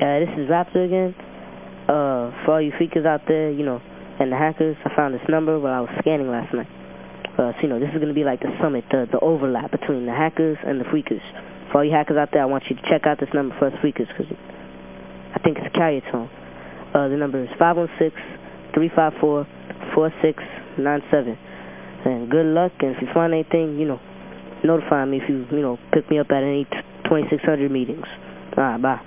Yeah, this is Raptor again. Uh, for all you phreakers out there, you know, and the hackers, I found this number while I was scanning last night. Uh, so, you know, this is going to be like the summit, the, the overlap between the hackers and the phreakers. For all you hackers out there, I want you to check out this number for us phreakers because I think it's a carrier tone. Uh, the number is 516-354-4697. And good luck, and if you find anything, you know, notify me if you, you know, pick me up at any 2600 meetings. All right, bye.